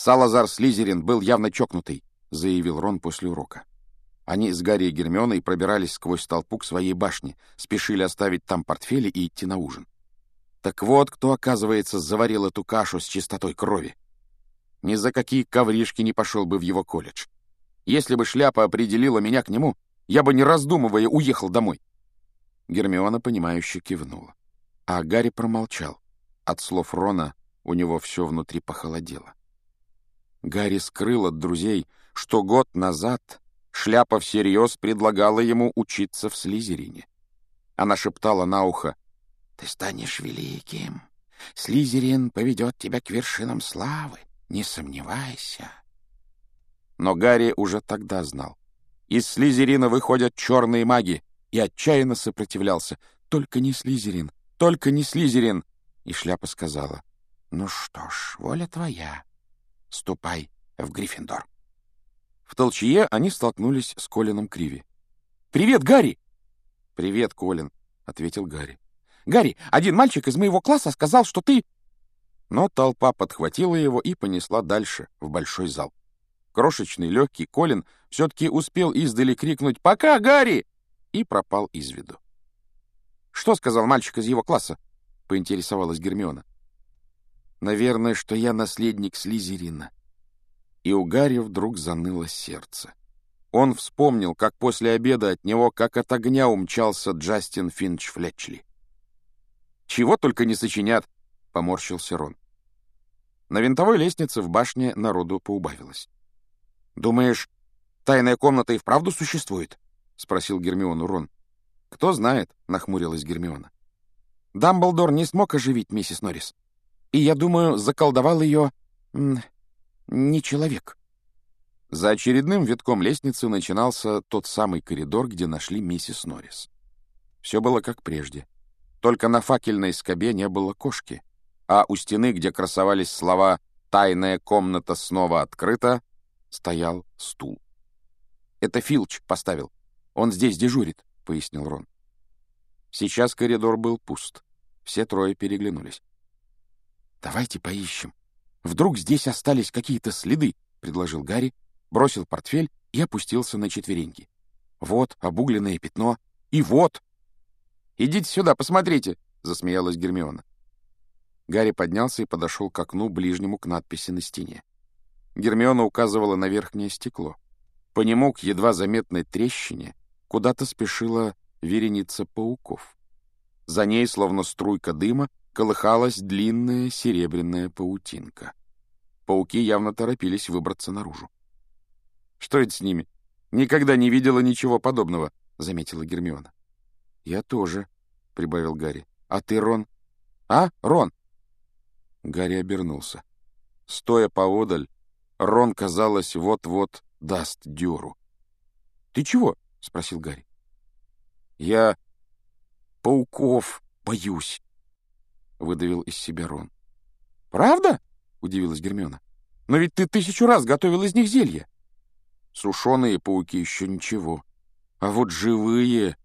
Салазар Слизерин был явно чокнутый, заявил Рон после урока. Они с Гарри и Гермионой пробирались сквозь толпу к своей башне, спешили оставить там портфели и идти на ужин. Так вот, кто, оказывается, заварил эту кашу с чистотой крови. Ни за какие ковришки не пошел бы в его колледж. Если бы шляпа определила меня к нему, я бы, не раздумывая, уехал домой. Гермиона, понимающе кивнула. А Гарри промолчал. От слов Рона у него все внутри похолодело. Гарри скрыл от друзей, что год назад шляпа всерьез предлагала ему учиться в Слизерине. Она шептала на ухо, «Ты станешь великим. Слизерин поведет тебя к вершинам славы, не сомневайся». Но Гарри уже тогда знал. Из Слизерина выходят черные маги, и отчаянно сопротивлялся. «Только не Слизерин! Только не Слизерин!» И шляпа сказала. «Ну что ж, воля твоя. Ступай в Гриффиндор». В толчье они столкнулись с Колином Криви. «Привет, Гарри!» «Привет, Колин», — ответил Гарри. «Гарри, один мальчик из моего класса сказал, что ты...» Но толпа подхватила его и понесла дальше, в большой зал. Крошечный легкий Колин все-таки успел издали крикнуть «Пока, Гарри!» и пропал из виду. «Что сказал мальчик из его класса?» — поинтересовалась Гермиона. «Наверное, что я наследник Слизерина». И у Гарри вдруг заныло сердце. Он вспомнил, как после обеда от него, как от огня умчался Джастин Финч Флетчли. «Чего только не сочинят!» — поморщился Рон. На винтовой лестнице в башне народу поубавилось. «Думаешь, тайная комната и вправду существует?» — спросил Гермиону Рон. «Кто знает», — нахмурилась Гермиона. «Дамблдор не смог оживить миссис Норрис. И, я думаю, заколдовал ее... не человек». За очередным витком лестницы начинался тот самый коридор, где нашли миссис Норрис. Все было как прежде. Только на факельной скобе не было кошки, а у стены, где красовались слова «Тайная комната снова открыта», стоял стул. «Это Филч поставил. Он здесь дежурит», — пояснил Рон. Сейчас коридор был пуст. Все трое переглянулись. «Давайте поищем. Вдруг здесь остались какие-то следы», — предложил Гарри, бросил портфель и опустился на четвереньки. «Вот обугленное пятно. И вот!» «Идите сюда, посмотрите!» — засмеялась Гермиона. Гарри поднялся и подошел к окну, ближнему к надписи на стене. Гермиона указывала на верхнее стекло. По нему, к едва заметной трещине, куда-то спешила вереница пауков. За ней, словно струйка дыма, колыхалась длинная серебряная паутинка. Пауки явно торопились выбраться наружу. «Что это с ними? Никогда не видела ничего подобного», — заметила Гермиона. «Я тоже», — прибавил Гарри. «А ты, Рон?» «А, Рон?» Гарри обернулся. Стоя поодаль, Рон, казалось, вот-вот даст дёру. «Ты чего?» — спросил Гарри. «Я пауков боюсь», — выдавил из себя Рон. «Правда?» — удивилась Гермиона. «Но ведь ты тысячу раз готовил из них зелье». «Сушеные пауки еще ничего. А вот живые...»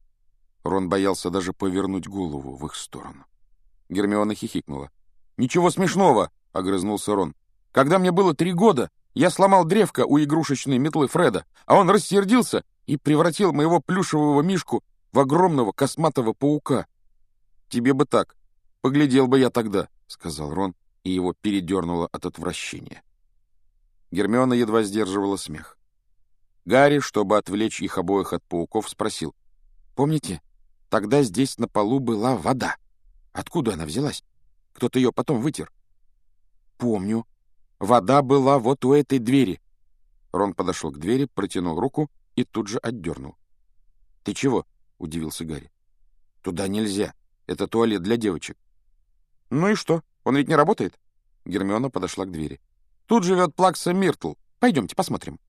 Рон боялся даже повернуть голову в их сторону. Гермиона хихикнула. «Ничего смешного!» — огрызнулся Рон. «Когда мне было три года, я сломал древко у игрушечной метлы Фреда, а он рассердился и превратил моего плюшевого мишку в огромного косматого паука. Тебе бы так. Поглядел бы я тогда, — сказал Рон, и его передернуло от отвращения. Гермиона едва сдерживала смех. Гарри, чтобы отвлечь их обоих от пауков, спросил. «Помните, тогда здесь на полу была вода. Откуда она взялась? Кто-то ее потом вытер?» «Помню», Вода была вот у этой двери. Рон подошел к двери, протянул руку и тут же отдернул. — Ты чего? — удивился Гарри. — Туда нельзя. Это туалет для девочек. — Ну и что? Он ведь не работает? Гермиона подошла к двери. — Тут живет Плакса Миртл. Пойдемте посмотрим.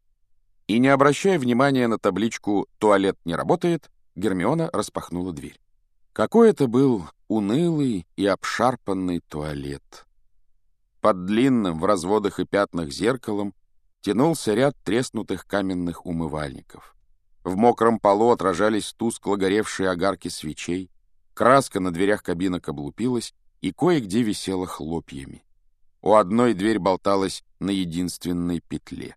И, не обращая внимания на табличку «Туалет не работает», Гермиона распахнула дверь. Какой это был унылый и обшарпанный туалет. Под длинным в разводах и пятнах зеркалом тянулся ряд треснутых каменных умывальников. В мокром полу отражались тускло горевшие огарки свечей, краска на дверях кабинок облупилась и кое-где висела хлопьями. У одной дверь болталась на единственной петле.